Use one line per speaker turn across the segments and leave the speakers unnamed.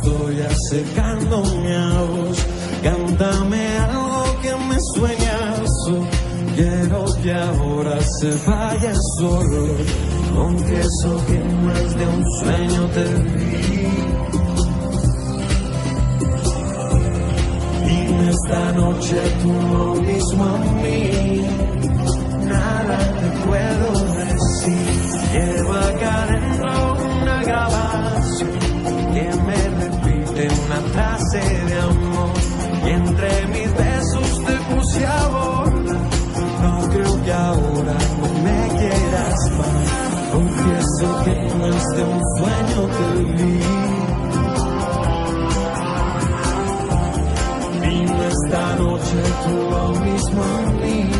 estoy acercándome a vos. Cántame algo que me sueñas. Quiero que ahora se vaya solo. Confieso que más de un sueño te vi. Y esta noche tú lo mismo a mí. Nada te puedo decir. Lleva acá adentro una grabada frase de amor y entre mis besos te puse a. No creo que ahora no me quieras más. Confieso que
no es de un
sueño que viví. Y esta noche tú lo mismo a mí.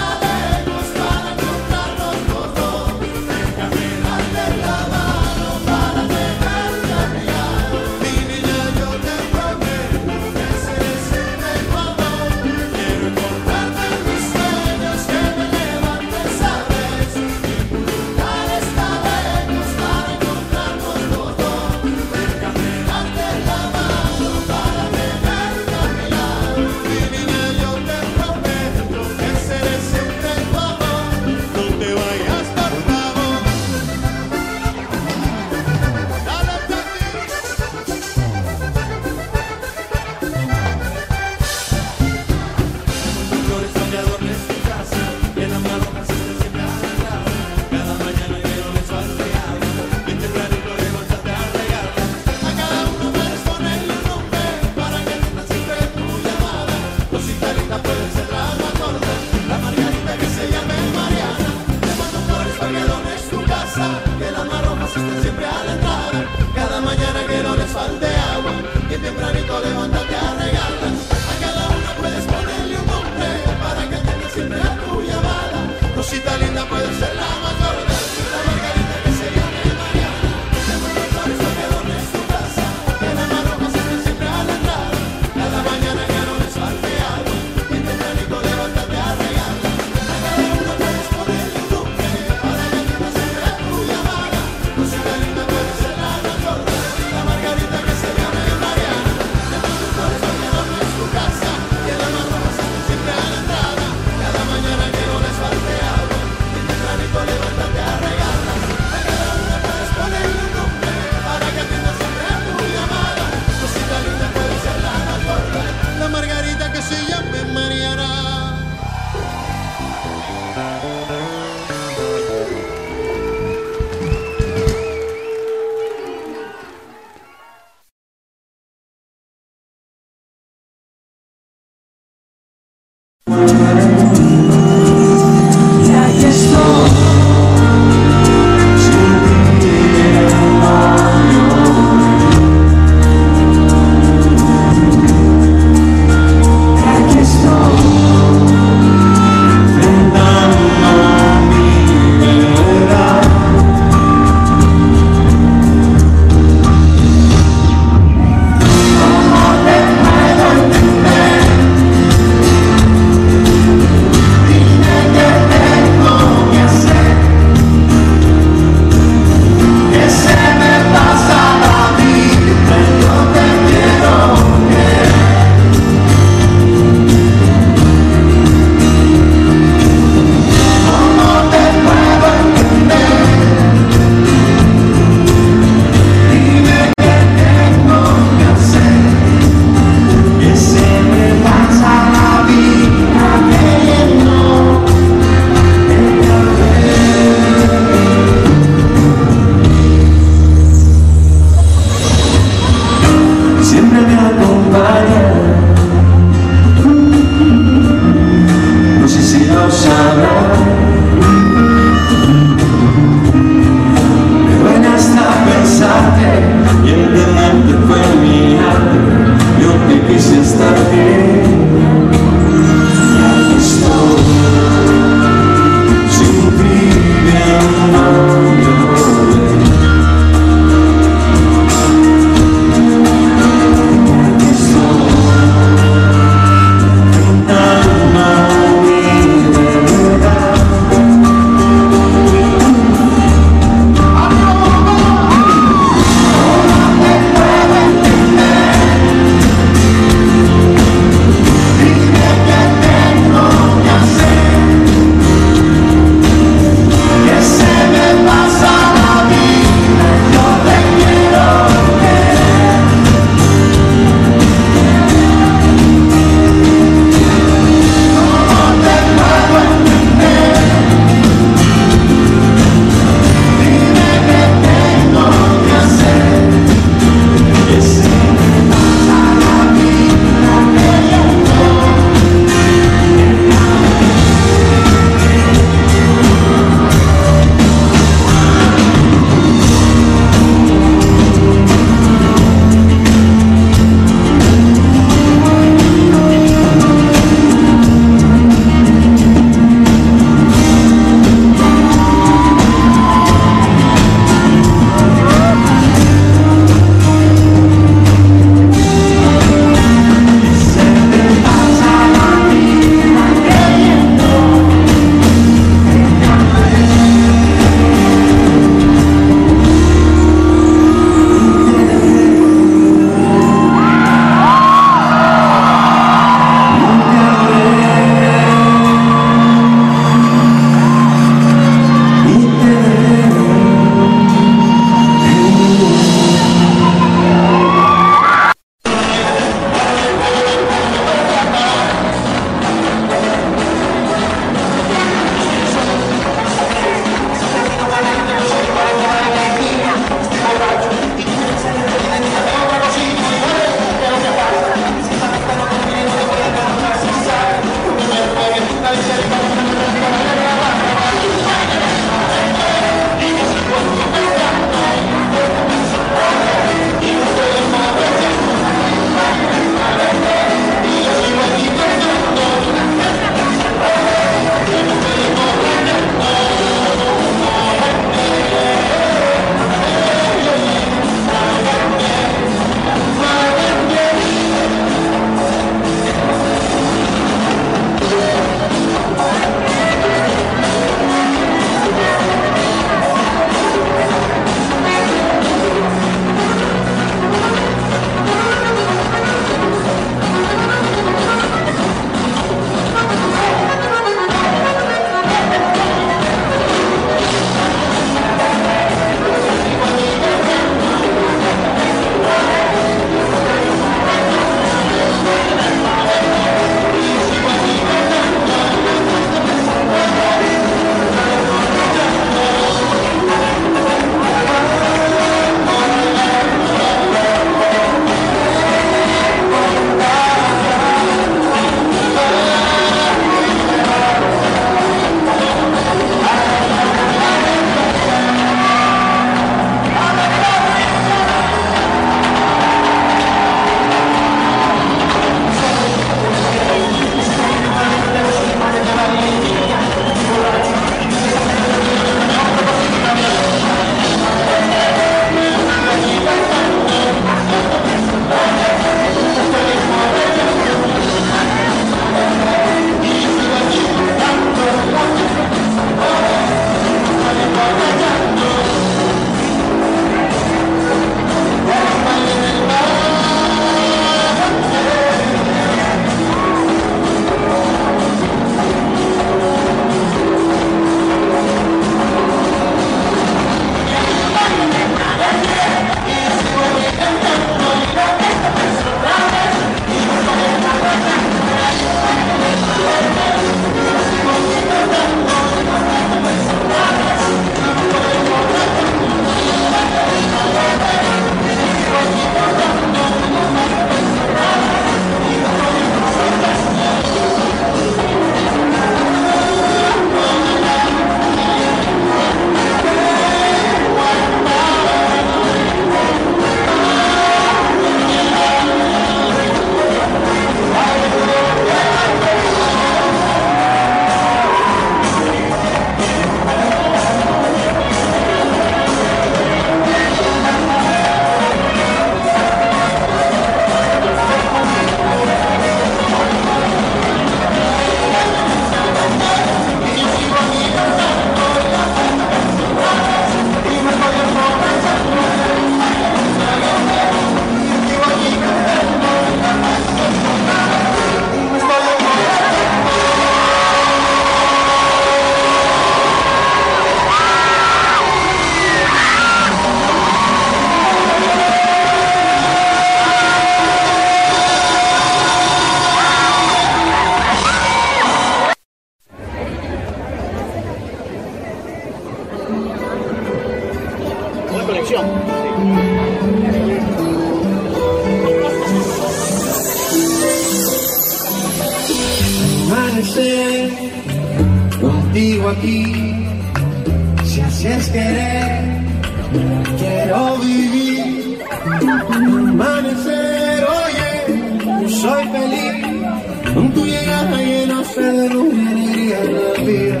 Amanecer, oye, soy feliz, con tu llegada sé de luz y alegría la vida.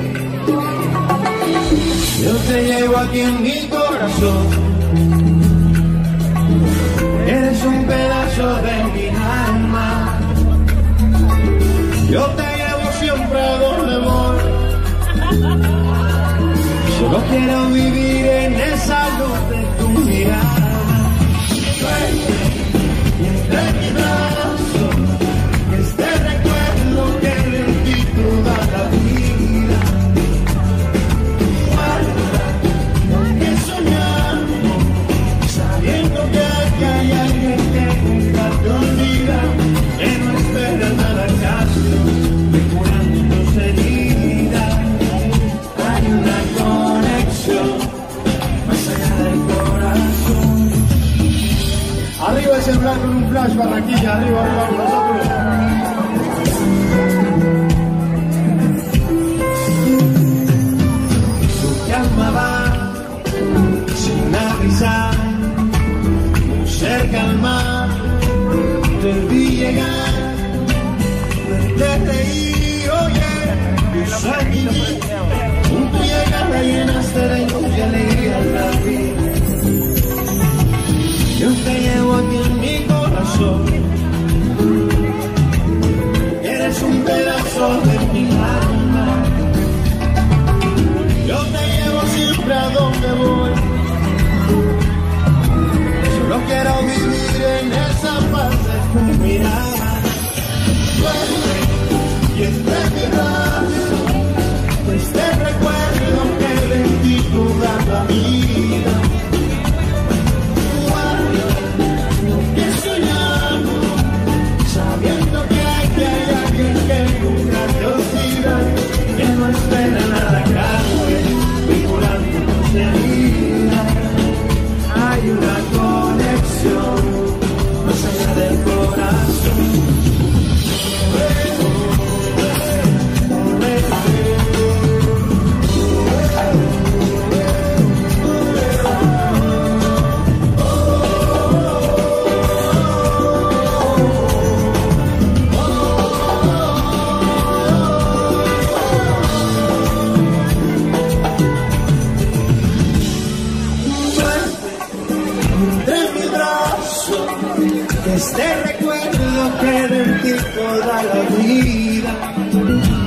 Yo te llevo aquí en mi corazón, eres un pedazo de mi alma. Yo te llevo siempre a donde voy. Solo quiero vivir en esa luz
celular con un flash, Barranquilla, arriba, arriba, nosotros.
Su calma va sin avisar, muy cerca al mar, te vi llegar, verte reír, oye, yo soy mi vida, con tu llegada llenaste de luz y alegría la quiero vivir en esa paz. Corazón. entre mi brazo este recuerdo que de ti toda la vida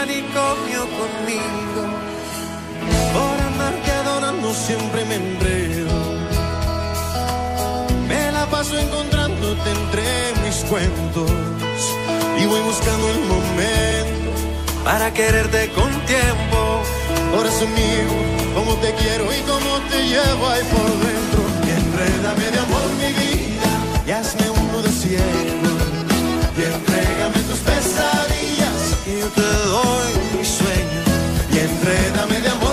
manicomio conmigo.
Por amarte adorando siempre me enredo. Me la paso encontrándote entre mis cuentos. Y voy buscando el momento.
Para quererte con tiempo.
Corazón mío, como te quiero y como te llevo ahí por dentro. Enrédame de amor mi vida y hazme uno de cielo.
sueño te doy mis sueños
y enrédame de amor.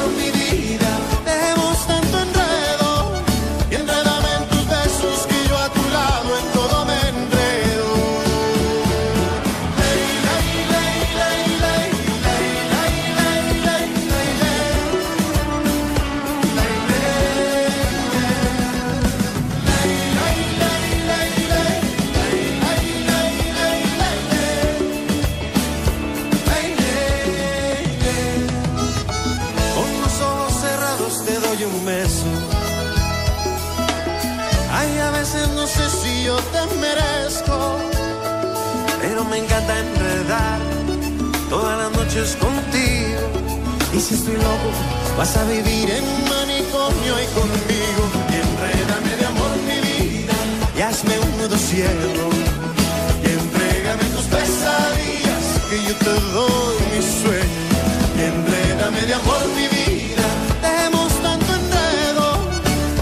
Contigo.
Y si estoy loco, vas a vivir en manicomio y conmigo. Y de amor mi vida y hazme un nudo cielo. Y entrégame tus pesadillas que yo te doy mi sueño. Y de amor mi vida. Dejemos tanto enredo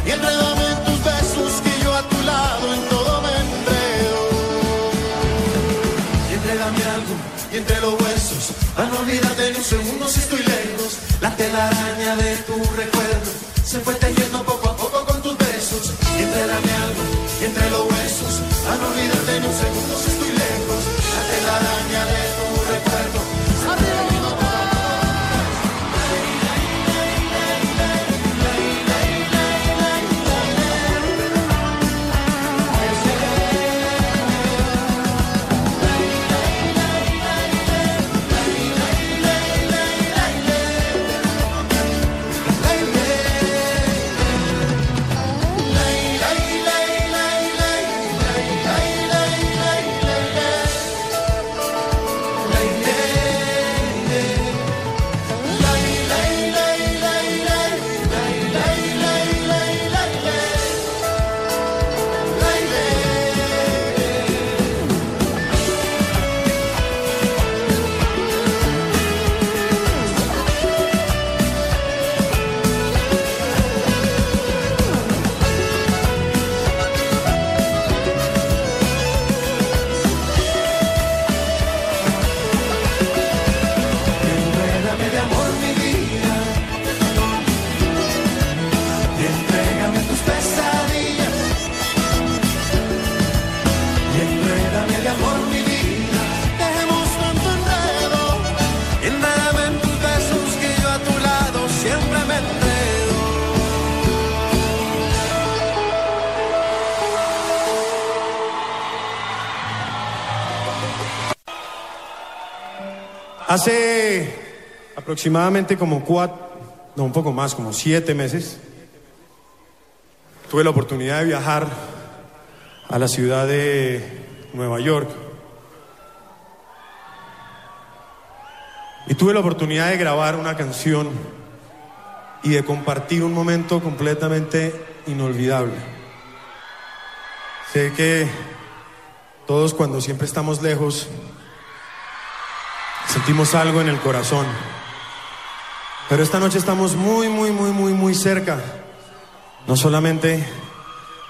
y enrédame en tus besos que yo a tu lado en todo me enredo. Y enrédame algo, y entre los huesos. Para no olvidarte ni un segundo si estoy lejos. La telaraña de tu recuerdo se fue tejiendo poco a poco con tus besos. Y entre la mi alma y entre los huesos. Para no olvidarte ni un segundo si estoy lejos. La telaraña de tu recuerdo.
Aproximadamente como cuatro, no, un poco más, como siete meses, tuve la oportunidad de viajar a la ciudad de Nueva York. Y tuve la oportunidad de grabar una canción y de compartir un momento completamente inolvidable. Sé que todos cuando siempre estamos lejos sentimos algo en el corazón. Pero esta noche estamos muy, muy, muy, muy, muy cerca. No solamente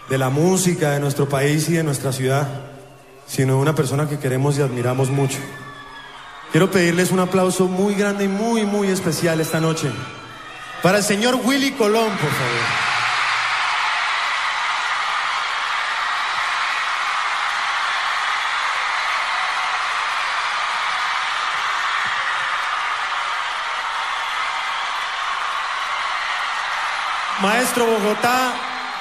de la música de nuestro país y de nuestra ciudad, sino de una persona que queremos y admiramos mucho. Quiero pedirles un aplauso muy grande y muy, muy especial esta noche. Para el señor Willy Colón, por favor. Maestro Bogotá,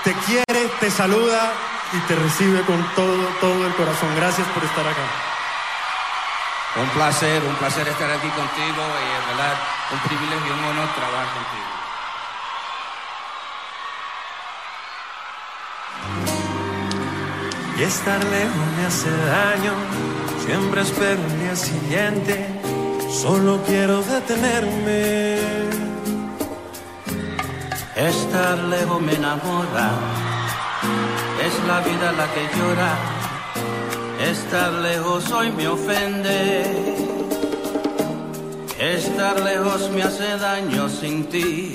te quiere, te saluda y te recibe con todo, todo el corazón. Gracias por estar acá.
Un placer, un placer estar aquí contigo y es verdad un privilegio y un honor trabajar contigo.
Y estar lejos me hace daño, siempre espero el día siguiente, solo quiero detenerme.
Estar lejos me enamora, es la vida la que llora. Estar lejos hoy me ofende. Estar lejos me hace daño sin ti.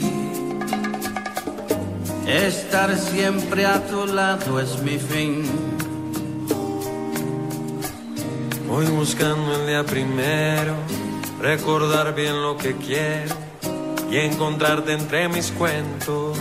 Estar siempre a tu lado es mi fin.
Voy buscando el día primero, recordar bien lo que quiero y encontrarte entre mis cuentos.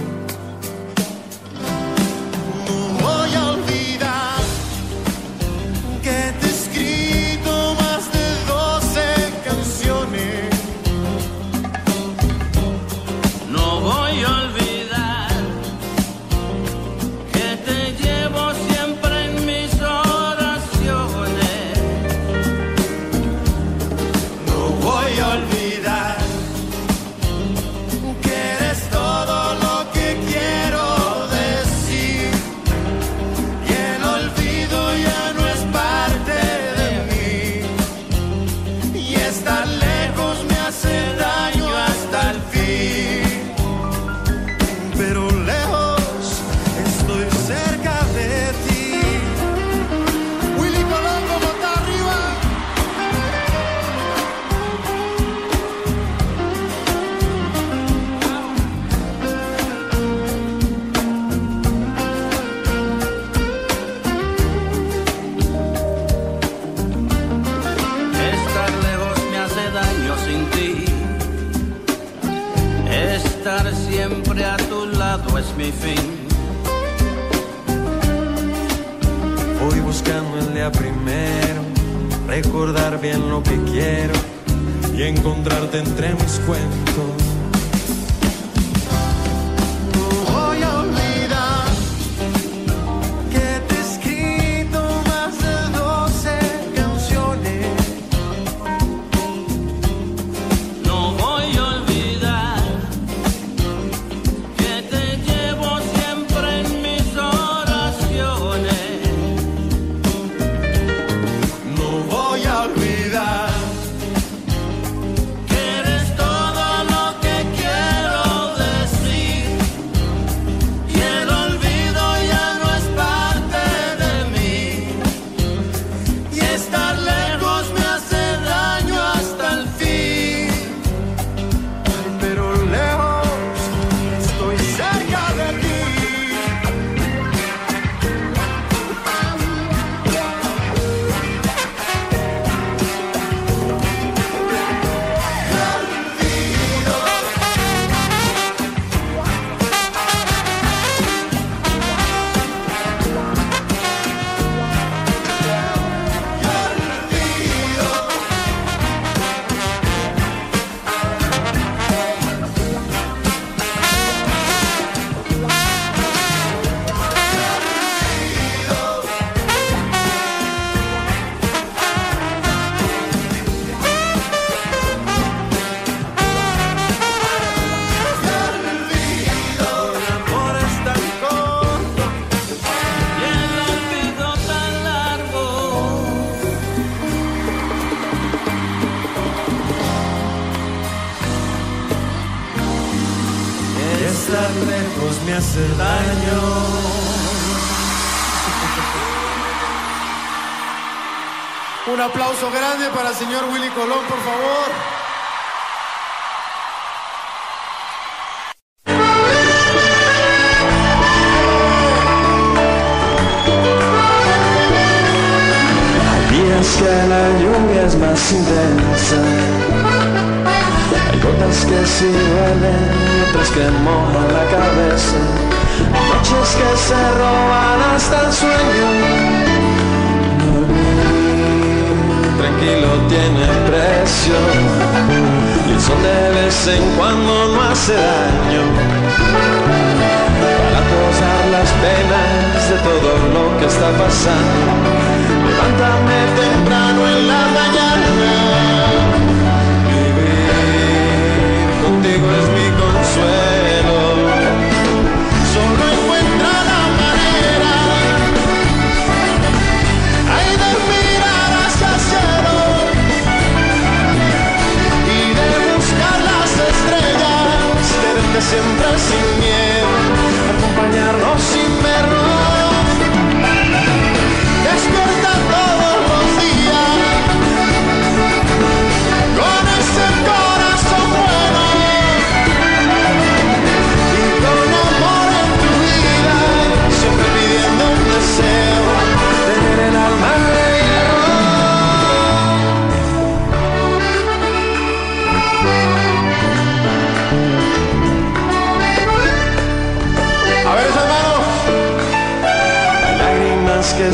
Aplauso grande para el señor Willy Colón, por favor.
Hay días que la lluvia es más intensa. Hay gotas que sí duelen y otras que mojan la cabeza. Hay noches que se roban hasta el sueño. Tranquilo tiene precio. Y el sol de vez en cuando no hace daño. Para posar las penas de todo lo que está pasando. Levántame temprano siempre sin miedo,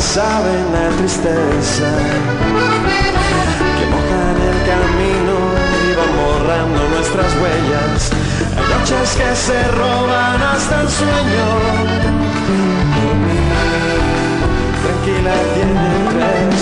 saben a tristeza, que mojan el camino y van borrando nuestras huellas. Hay noches que se roban hasta el sueño. Tranquila tiene.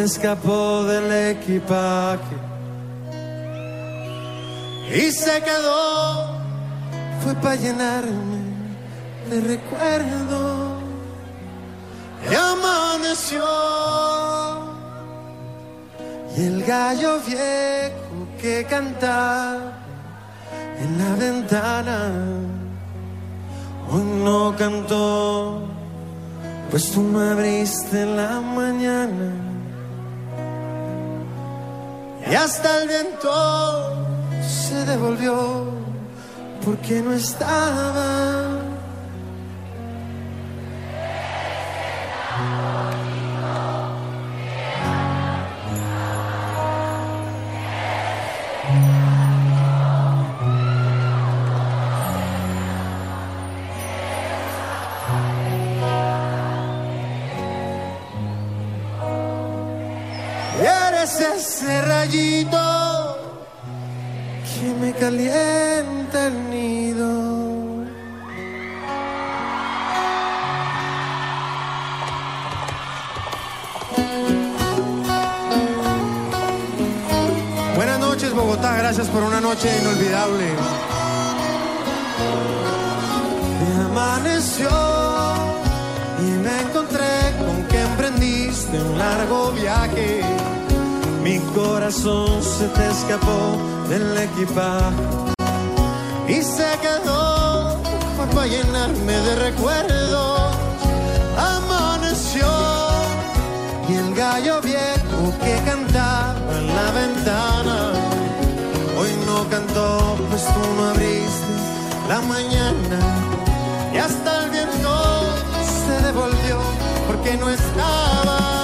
te escapó del equipaje. Y se quedó, fue para llenar que no estaba. Eres ese rayito calienta el nido. Buenas noches Bogotá, gracias por una noche inolvidable. Me amaneció y me encontré con que emprendiste un largo viaje mi corazón se te escapó del equipaje y se quedó para llenarme de recuerdos. Amaneció y el gallo viejo que cantaba en la ventana. Hoy no cantó, pues tú no abriste la mañana. Y hasta el viento se devolvió porque no estaba.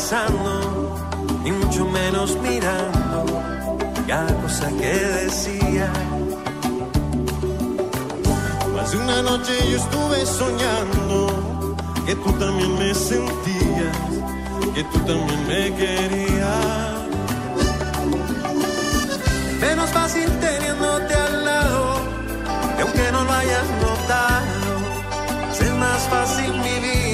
pensando, ni mucho menos mirando cada cosa que decía.
Más de una noche yo estuve soñando que tú también me sentías, que tú también me querías.
Menos fácil teniéndote al lado, y aunque no lo hayas notado, es más fácil mi vida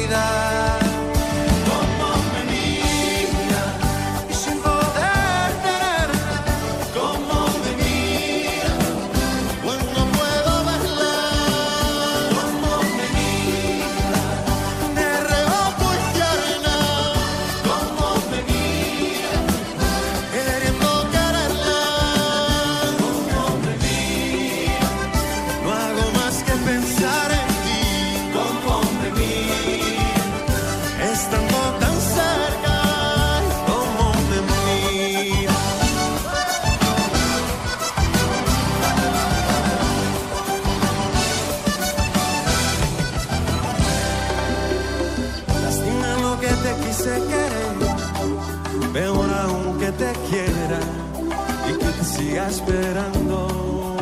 esperando.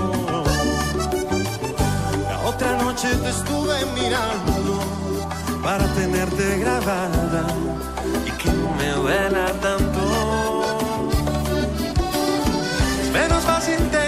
La otra noche te estuve mirando para tenerte grabada
y que no me duela tanto. Menos fácil te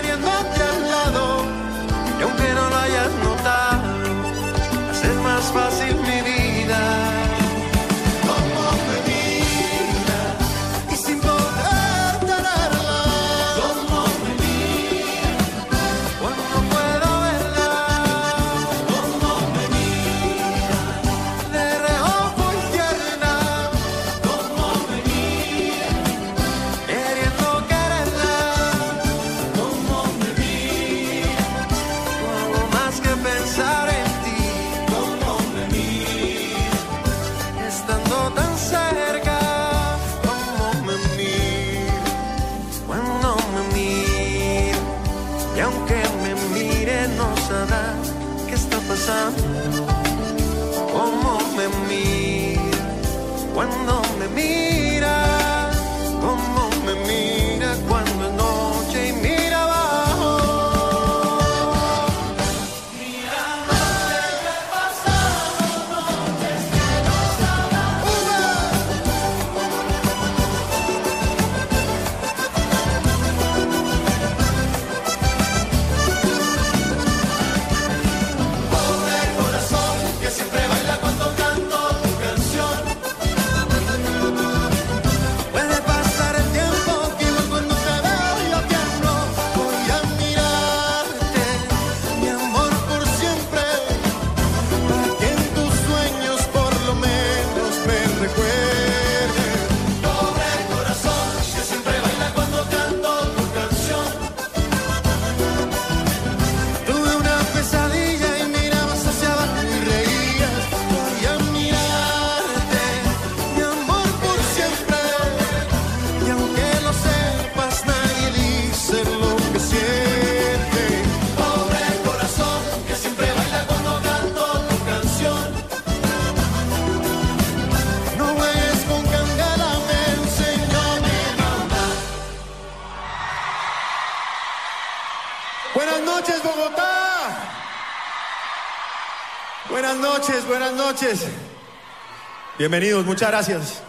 cuando me miras. Buenas noches. Bienvenidos, muchas gracias.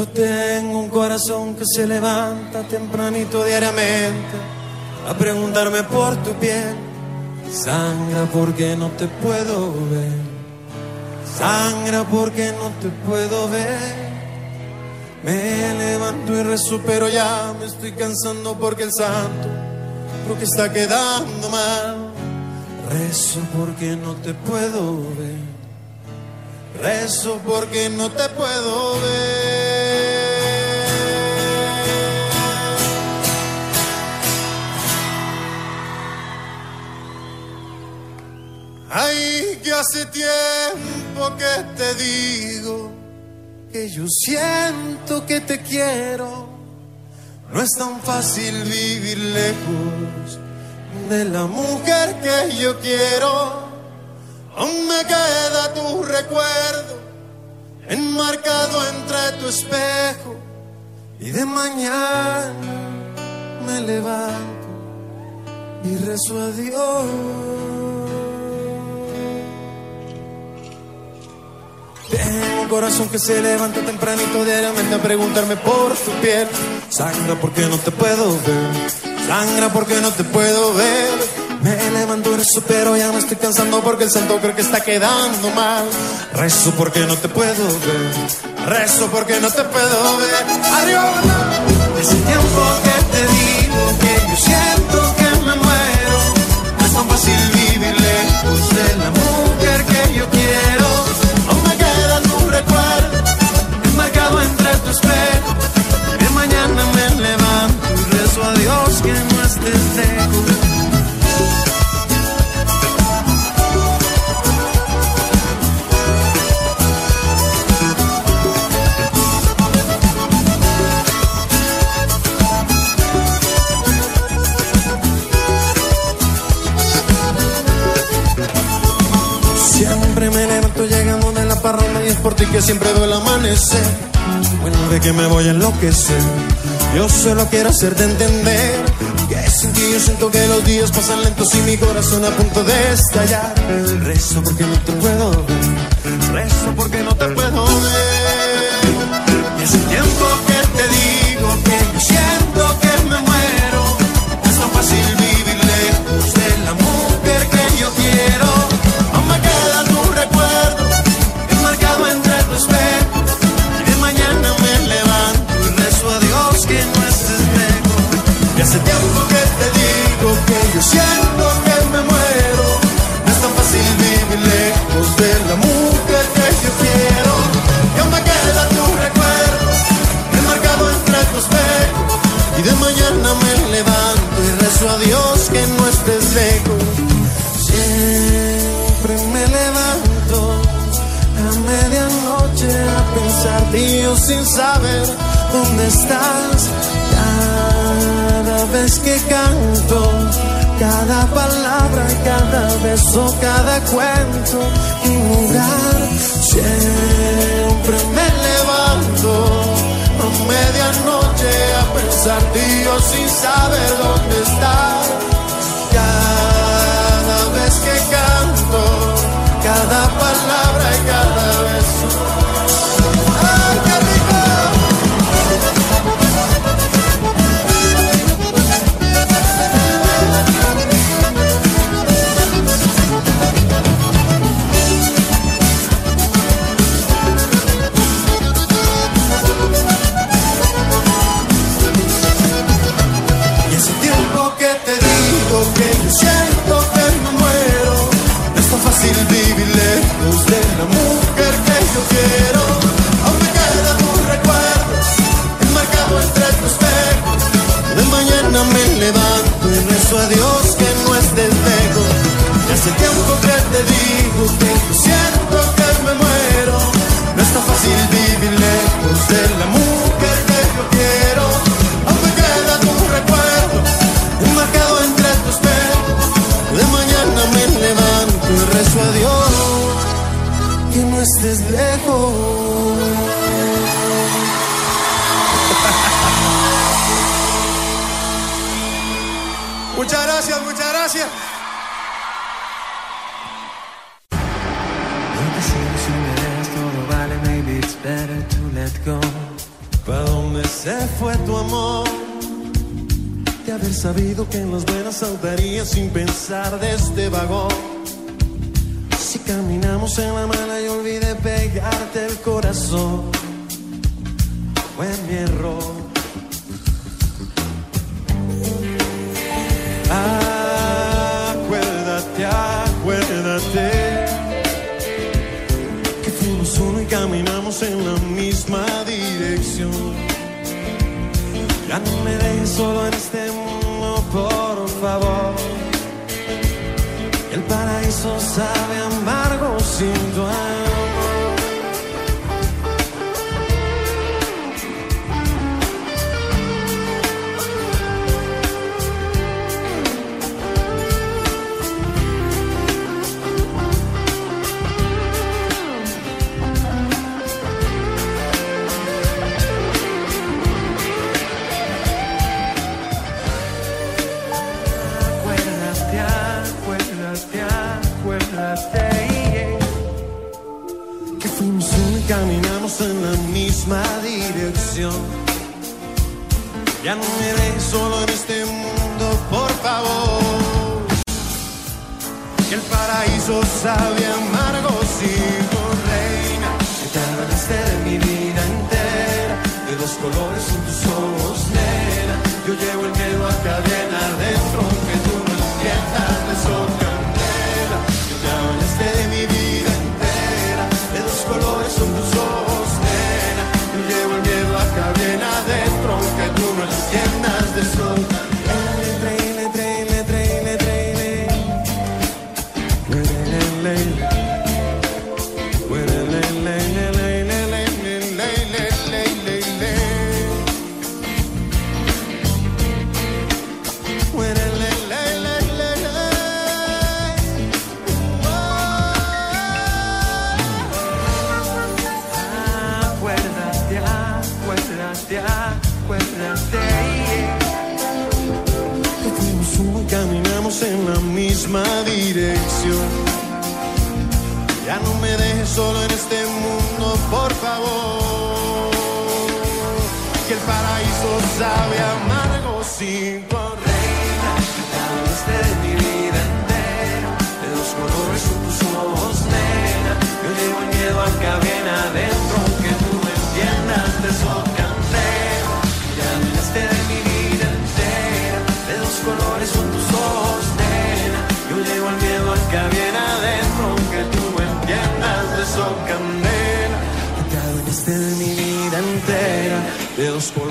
Yo tengo un corazón que se levanta tempranito diariamente a preguntarme por tu piel. Sangra porque no te puedo ver. Sangra porque no te puedo ver. Me levanto y rezo, pero ya me estoy cansando porque el santo creo que está quedando mal. Rezo porque no te puedo ver. Rezo porque no te puedo ver. Ay, que hace tiempo que te digo que yo siento que te quiero. No es tan fácil vivir lejos de la mujer que yo quiero. Aún me queda tu recuerdo enmarcado entre tu espejo y de mañana me levanto y rezo a Dios. Tengo un corazón que se levanta tempranito diariamente a preguntarme por tu piel. Sangra porque no te puedo ver. Sangra porque no te puedo ver. Me levanto y rezo, pero ya me estoy cansando porque el santo creo que está quedando mal. Rezo porque no te puedo ver. Rezo porque no te puedo ver. Arriba, Hace tiempo que te digo que yo siento que me muero. No es tan fácil vivir lejos de la que no estés lejos. Siempre me levanto llegando de la parranda y es por ti que siempre veo el amanecer. Bueno, de que me voy a enloquecer. Yo solo quiero hacerte entender que sin ti yo siento que los días pasan lentos y mi corazón a punto de estallar. Rezo porque no te puedo ver. Rezo porque no te puedo ver. Beso, cada cuento y lugar, siempre me levanto. A medianoche a pensar Dios sin saber corazón, fue mi error. Acuérdate, acuérdate que fuimos uno y caminamos en la misma dirección. Ya no me dejes solo en este mundo, por favor. El paraíso sabe amargo sin tu amor. En la misma dirección. Ya no me dejes solo en este mundo, por favor. Que el paraíso sabe amargo si reina. Que te abrazaste de mi vida entera. De dos colores son tus ojos, nena. Yo llevo el miedo a cadena adentro, que tú no entiendas de eso,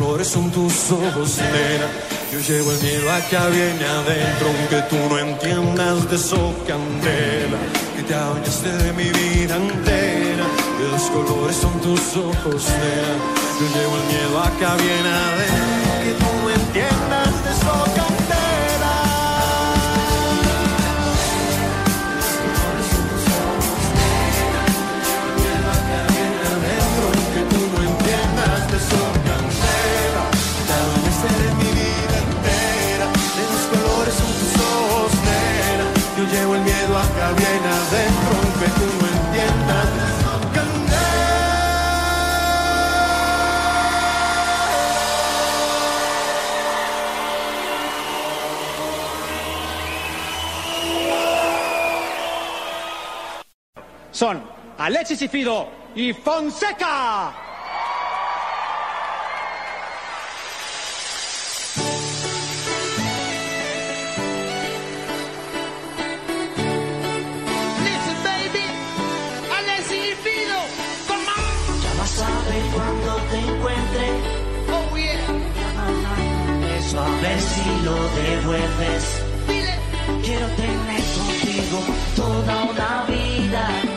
colores son tus ojos, nena. Yo llevo el miedo
acá
viene adentro, aunque tú no entiendas de eso, candela. Que te adueñaste de mi vida entera. Dos colores son tus ojos, nena. Yo llevo el miedo acá viene adentro, que tú no entiendas son
Alexis y Fido y Fonseca.
Listen, baby. Alexis y Fido. Come on.
Ya vas a ver cuando te encuentre
yeah.
eso a ver si lo devuelves.
Dile.
Quiero tener contigo toda una vida.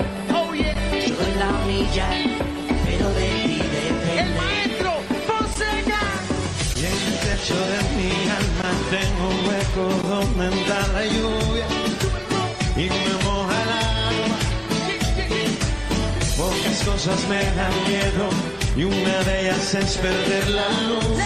Pero de ti
El
depende.
maestro Fonseca.
y en el techo de mi alma tengo un hueco donde entra la lluvia y me moja el alma Pocas cosas me dan miedo y una de ellas es perder la luz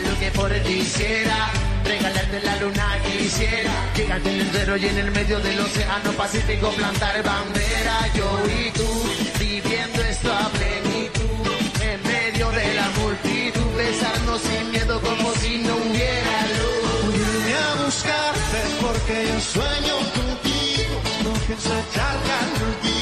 Lo
que por ti hiciera, regalarte la luna quisiera. Llegarte en el cero y en el medio del océano Pacífico plantar bandera. Yo y tú, viviendo esto a plenitud, en medio de la multitud, besarnos sin miedo como si no hubiera luz.
Vine a buscarte porque yo sueño contigo, no pienso echarte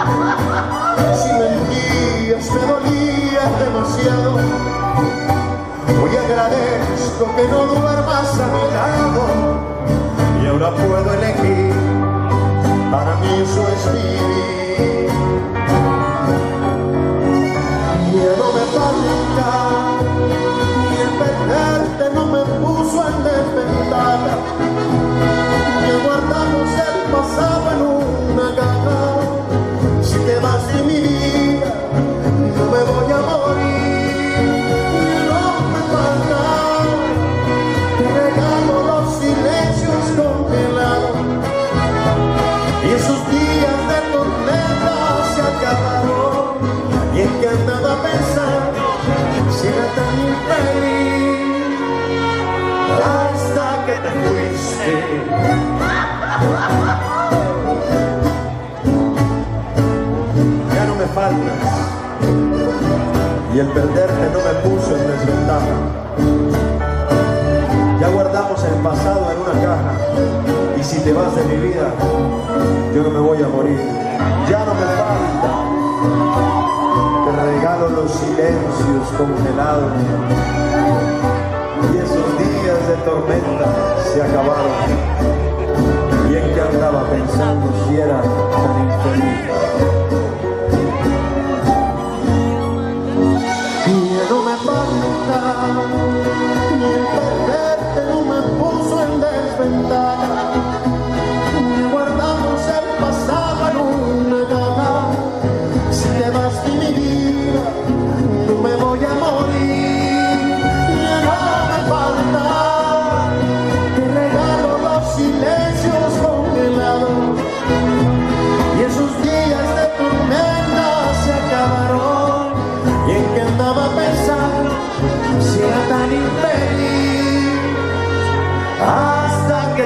Si mentías, me dolías demasiado. Hoy agradezco que no duermas a mi lado. Y ahora puedo elegir, para mí eso es vivir. No me falta, ni el perderte no me puso en desventaja Ya no me faltas. Y el perderte no me puso en desventaja. Ya guardamos el pasado en una caja. Y si te vas de mi vida, yo no me voy a morir. Ya no me falta, te regalo los silencios congelados. Y esos días de tormenta se acabaron. Y en que andaba pensando si era tan infeliz.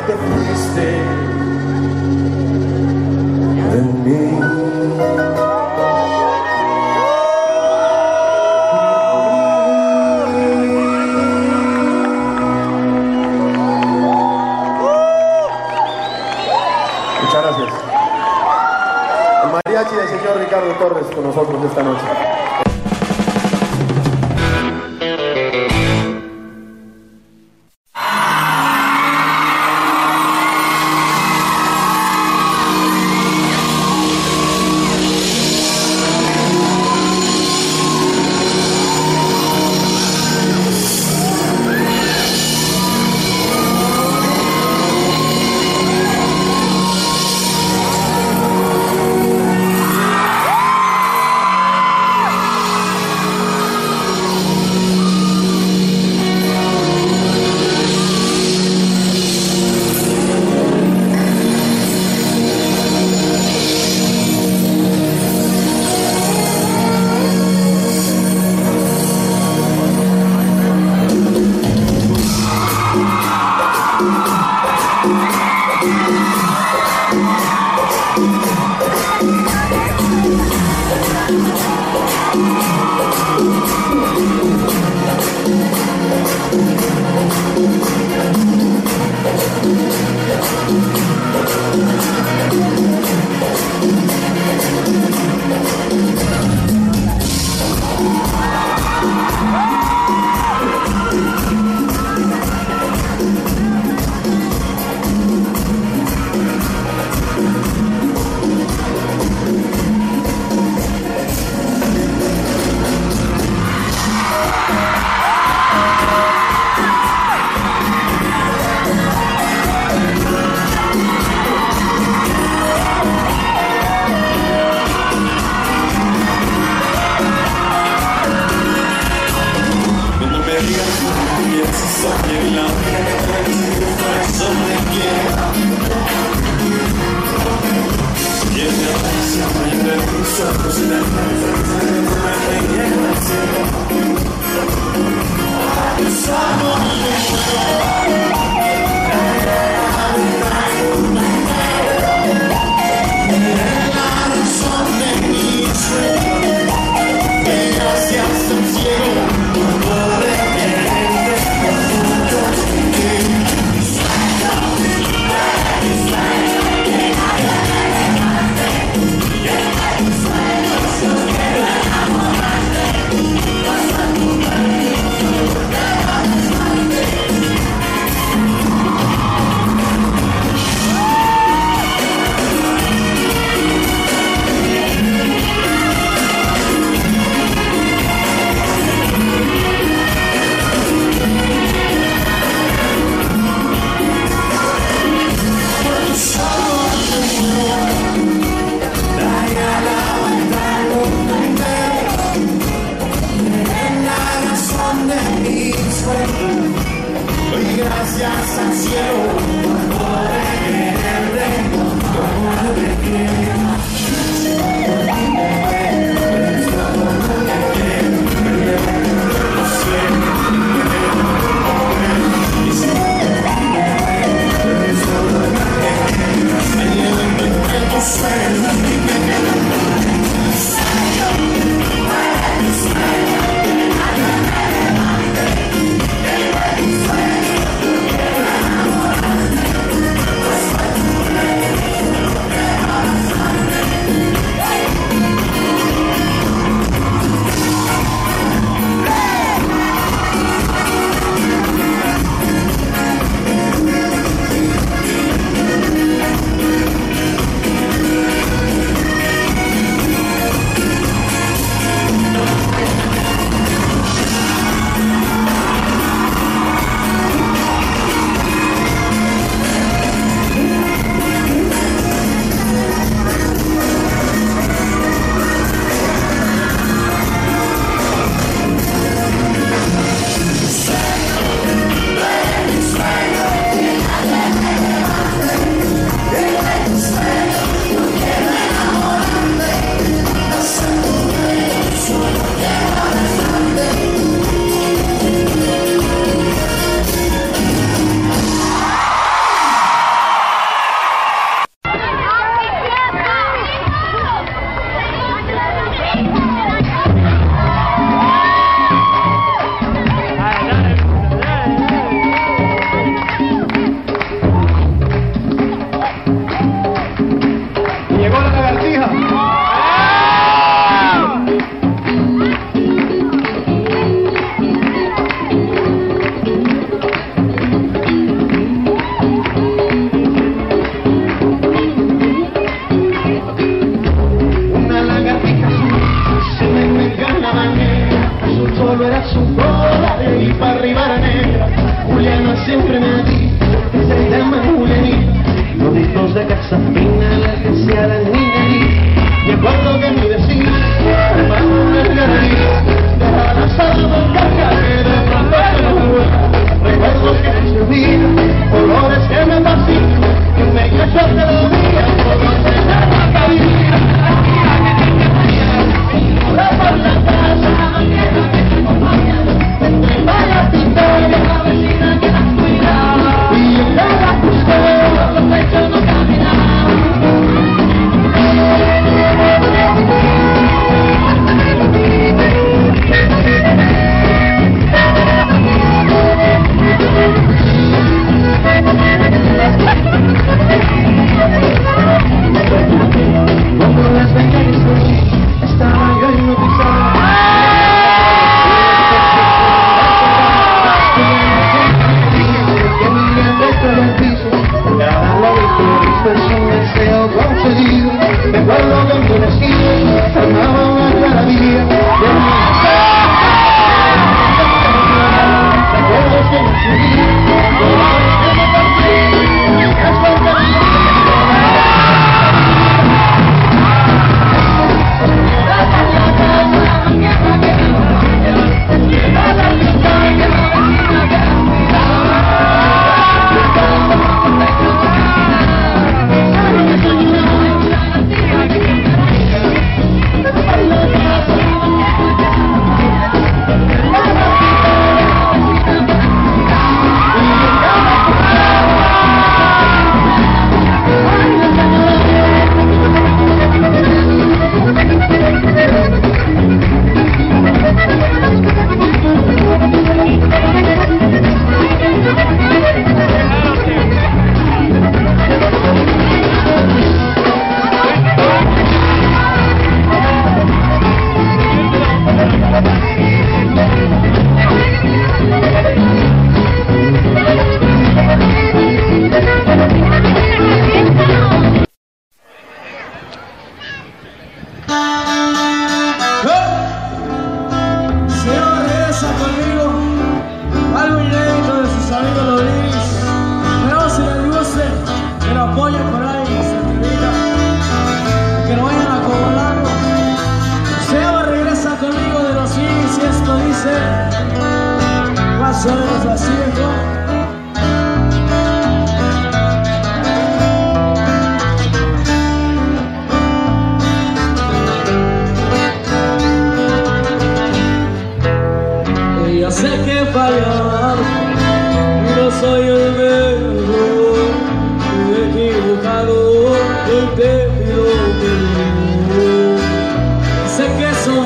Te fuiste de mí. Muchas gracias. El mariachi del señor Ricardo Torres con nosotros esta noche.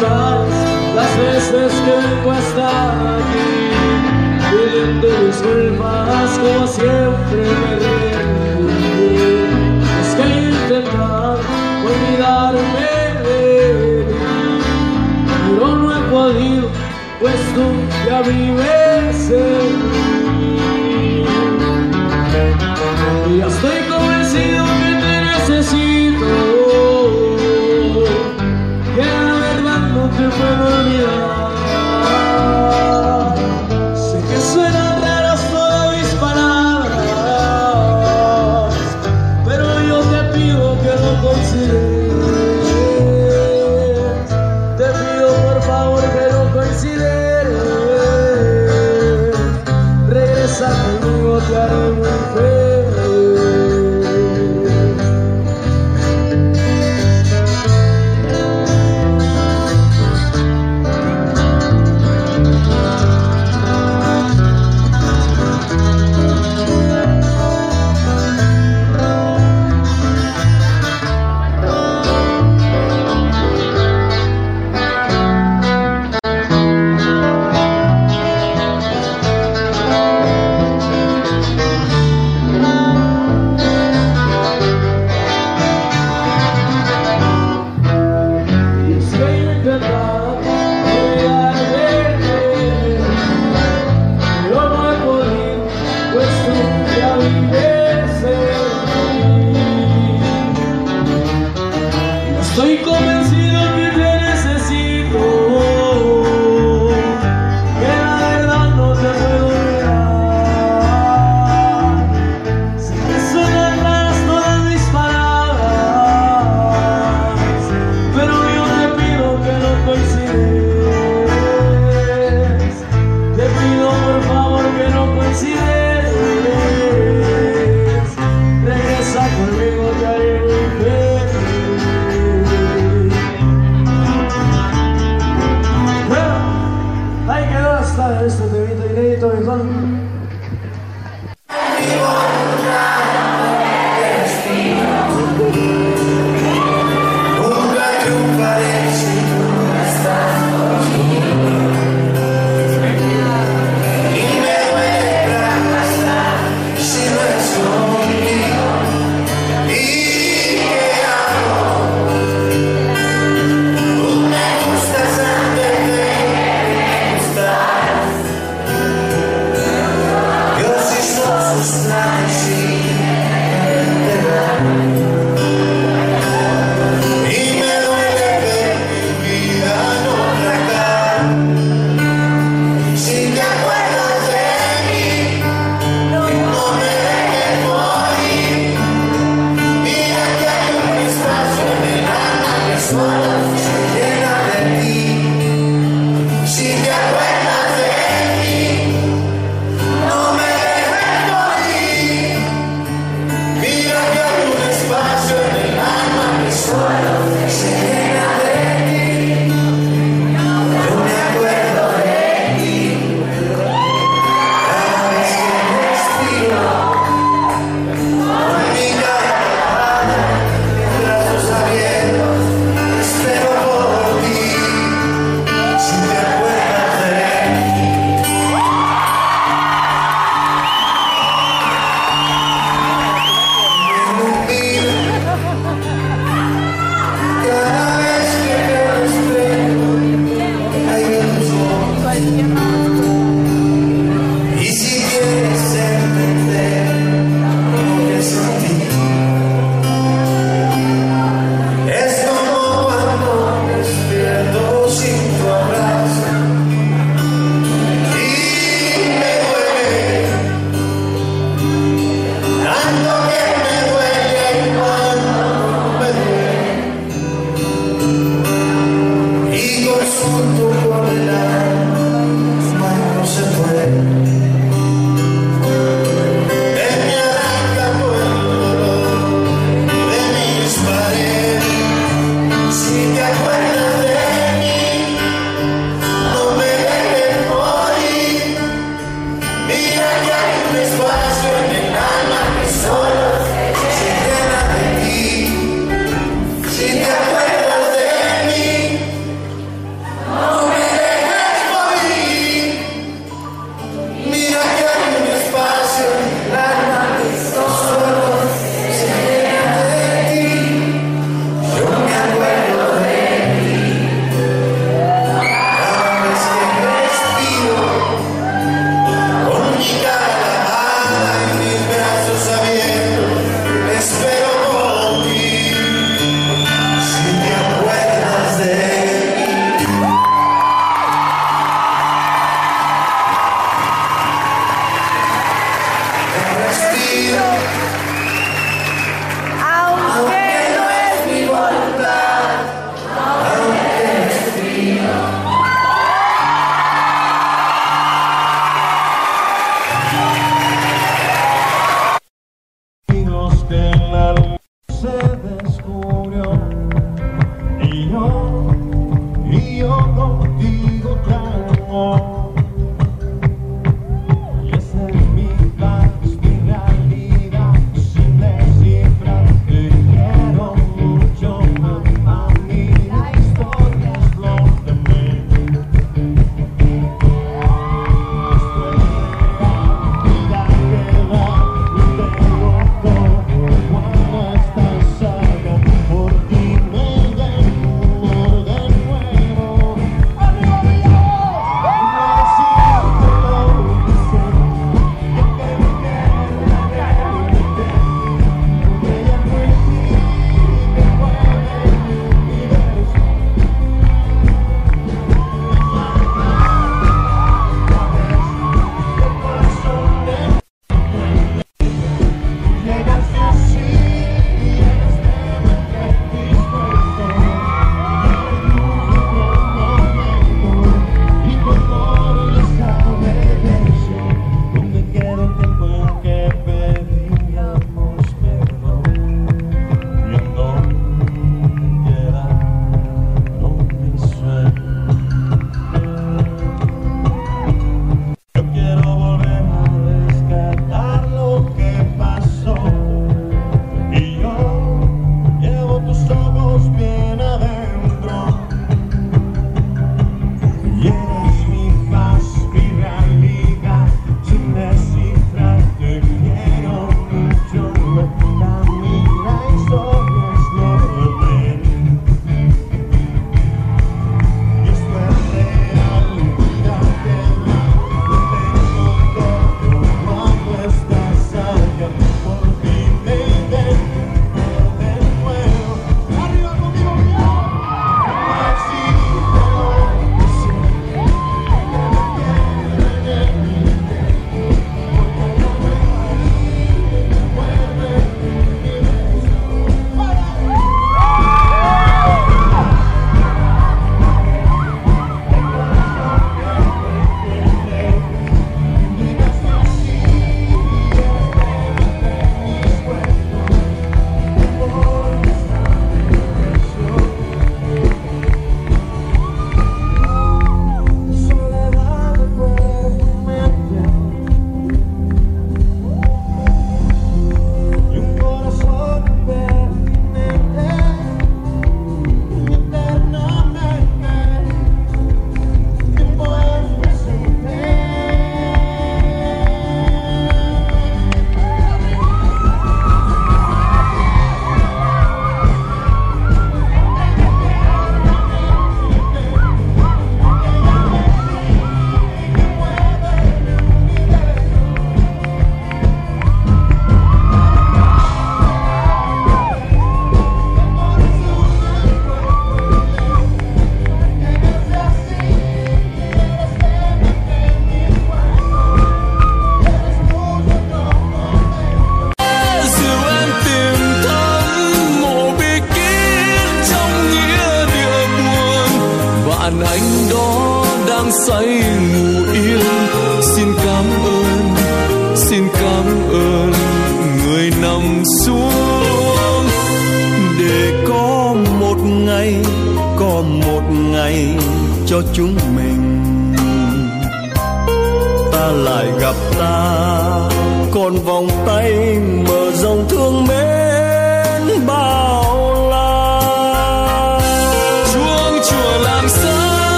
las veces que
vengo hasta aquí pidiendo disculpas como siempre me dejé es que intentar olvidarme de ti pero no he podido pues tú ya vives en